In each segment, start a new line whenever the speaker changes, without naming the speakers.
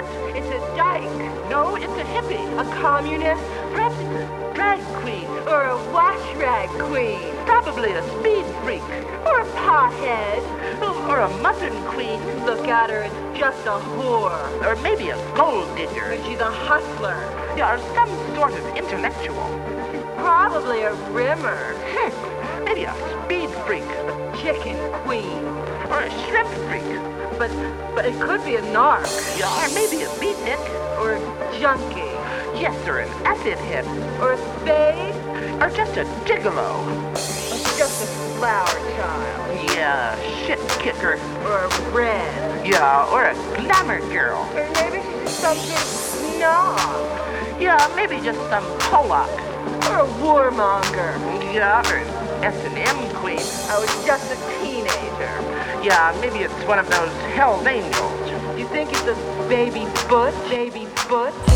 it?
It's a dyke.
No, it's a hippie.
A communist.
Perhaps it's a drag queen.
Or a wash rag queen.
Probably a speed freak.
Or a pothead.
Or a muffin queen.
Look at her, it's just a whore.
Or maybe a gold digger.
She's a hustler.
Yeah, or some sort of intellectual.
Probably a rimmer.
Hmm. Maybe a speed freak.
A chicken queen.
Or a shrimp freak.
But but it could be a narc.
Or maybe a beatnik.
Or a junkie.
Yes, or an acid head.
Or a spade.
Or just a gigolo.
Or just a flower child.
Yeah, shit kicker.
Or a red.
Yeah, or a glamour girl.
Or maybe she's just some snob.
Yeah, maybe just some Pollock.
Or a warmonger.
Yeah, or an S&M queen.
I was just a teenager.
Yeah, maybe it's one of those Hell's Angels.
You think it's a baby foot? Baby foot?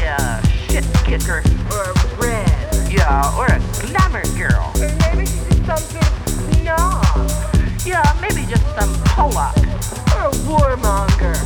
Yeah, shit kicker. Or a. Yeah, or a glamour girl. Or maybe just some sort. Yeah, maybe just some Or a warmonger.